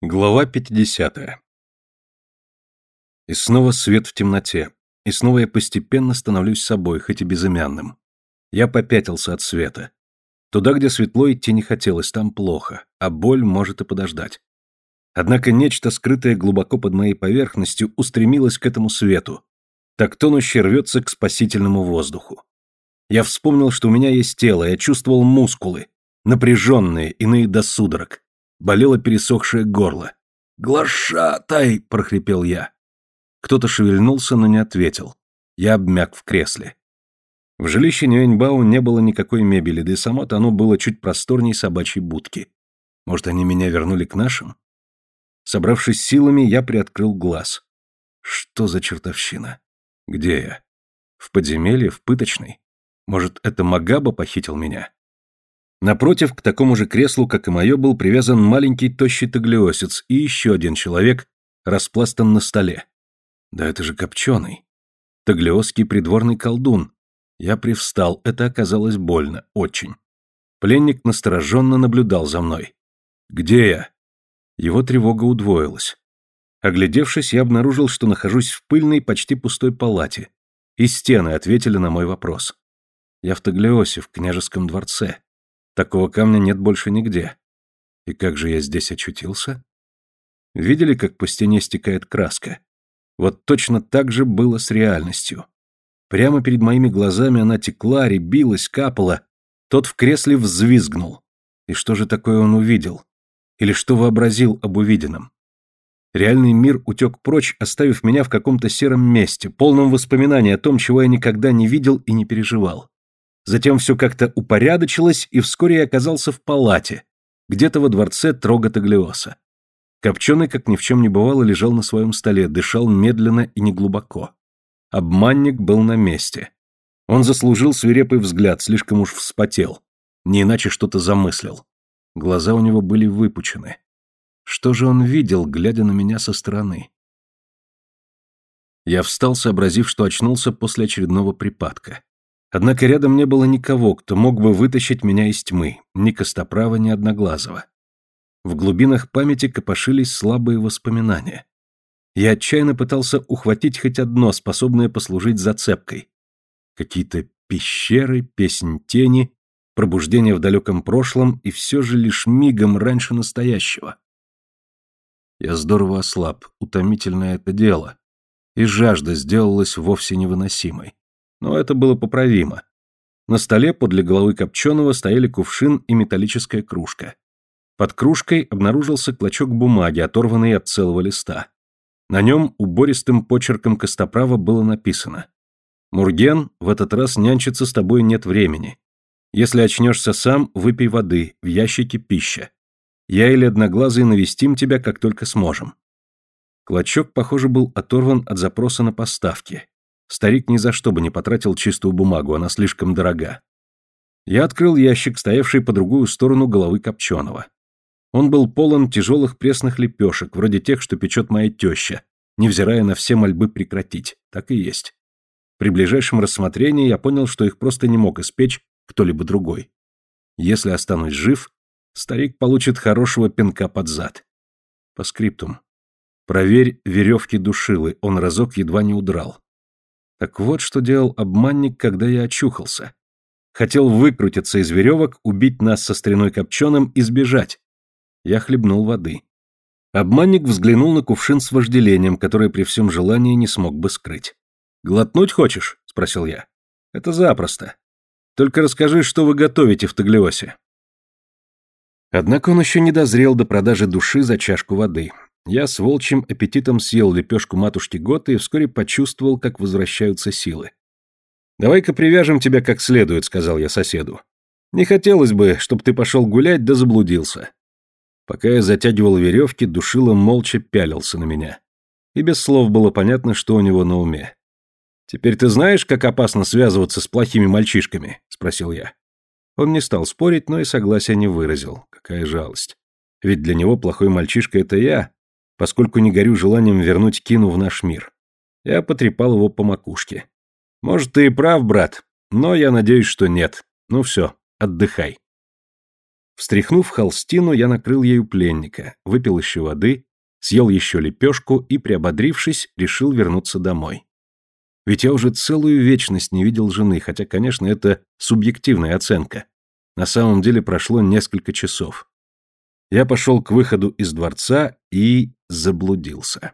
Глава 50. И снова свет в темноте. И снова я постепенно становлюсь собой, хоть и безымянным. Я попятился от света. Туда, где светло, идти не хотелось, там плохо, а боль может и подождать. Однако нечто, скрытое глубоко под моей поверхностью, устремилось к этому свету. Так тонуще рвется к спасительному воздуху. Я вспомнил, что у меня есть тело, я чувствовал мускулы, напряженные, иные до судорог болело пересохшее горло. «Глашатай!» — прохрипел я. Кто-то шевельнулся, но не ответил. Я обмяк в кресле. В жилище Нюэньбау не было никакой мебели, да и само-то оно было чуть просторней собачьей будки. Может, они меня вернули к нашим? Собравшись силами, я приоткрыл глаз. Что за чертовщина? Где я? В подземелье, в пыточной? Может, это Магаба похитил меня? Напротив, к такому же креслу, как и мое, был привязан маленький тощий таглиосец и еще один человек, распластан на столе. Да это же Копченый. Таглиосский придворный колдун. Я привстал, это оказалось больно, очень. Пленник настороженно наблюдал за мной. «Где я?» Его тревога удвоилась. Оглядевшись, я обнаружил, что нахожусь в пыльной, почти пустой палате. И стены ответили на мой вопрос. Я в Таглиосе, в княжеском дворце. Такого камня нет больше нигде. И как же я здесь очутился? Видели, как по стене стекает краска? Вот точно так же было с реальностью. Прямо перед моими глазами она текла, рябилась, капала. Тот в кресле взвизгнул. И что же такое он увидел? Или что вообразил об увиденном? Реальный мир утек прочь, оставив меня в каком-то сером месте, полном воспоминаний о том, чего я никогда не видел и не переживал. Затем все как-то упорядочилось, и вскоре я оказался в палате, где-то во дворце Трога-Таглиоса. Копченый, как ни в чем не бывало, лежал на своем столе, дышал медленно и неглубоко. Обманник был на месте. Он заслужил свирепый взгляд, слишком уж вспотел. Не иначе что-то замыслил. Глаза у него были выпучены. Что же он видел, глядя на меня со стороны? Я встал, сообразив, что очнулся после очередного припадка. Однако рядом не было никого, кто мог бы вытащить меня из тьмы, ни Костоправа, ни Одноглазого. В глубинах памяти копошились слабые воспоминания. Я отчаянно пытался ухватить хоть одно, способное послужить зацепкой. Какие-то пещеры, песнь тени, пробуждение в далеком прошлом и все же лишь мигом раньше настоящего. Я здорово ослаб, утомительное это дело, и жажда сделалась вовсе невыносимой но это было поправимо. На столе подле головы Копченого стояли кувшин и металлическая кружка. Под кружкой обнаружился клочок бумаги, оторванный от целого листа. На нем убористым почерком Костоправа было написано «Мурген, в этот раз нянчиться с тобой нет времени. Если очнешься сам, выпей воды, в ящике пища. Я или Одноглазый навестим тебя, как только сможем». Клочок, похоже, был оторван от запроса на поставки, Старик ни за что бы не потратил чистую бумагу, она слишком дорога. Я открыл ящик, стоявший по другую сторону головы Копченого. Он был полон тяжелых пресных лепешек, вроде тех, что печет моя теща, невзирая на все мольбы прекратить. Так и есть. При ближайшем рассмотрении я понял, что их просто не мог испечь кто-либо другой. Если останусь жив, старик получит хорошего пинка под зад. По скриптум. Проверь веревки душилы, он разок едва не удрал. Так вот, что делал обманник, когда я очухался. Хотел выкрутиться из веревок, убить нас со стреной копченым и сбежать. Я хлебнул воды. Обманник взглянул на кувшин с вожделением, которое при всем желании не смог бы скрыть. «Глотнуть хочешь?» — спросил я. «Это запросто. Только расскажи, что вы готовите в Таглиосе». Однако он еще не дозрел до продажи души за чашку воды. Я с волчьим аппетитом съел лепешку матушки Готы и вскоре почувствовал, как возвращаются силы. «Давай-ка привяжем тебя как следует», — сказал я соседу. «Не хотелось бы, чтобы ты пошел гулять да заблудился». Пока я затягивал веревки, Душила молча пялился на меня. И без слов было понятно, что у него на уме. «Теперь ты знаешь, как опасно связываться с плохими мальчишками?» — спросил я. Он не стал спорить, но и согласия не выразил. Какая жалость. Ведь для него плохой мальчишка — это я, поскольку не горю желанием вернуть Кину в наш мир. Я потрепал его по макушке. Может, ты и прав, брат, но я надеюсь, что нет. Ну все, отдыхай. Встряхнув холстину, я накрыл ею пленника, выпил еще воды, съел еще лепешку и, приободрившись, решил вернуться домой. Ведь я уже целую вечность не видел жены, хотя, конечно, это субъективная оценка. На самом деле прошло несколько часов. Я пошел к выходу из дворца и заблудился.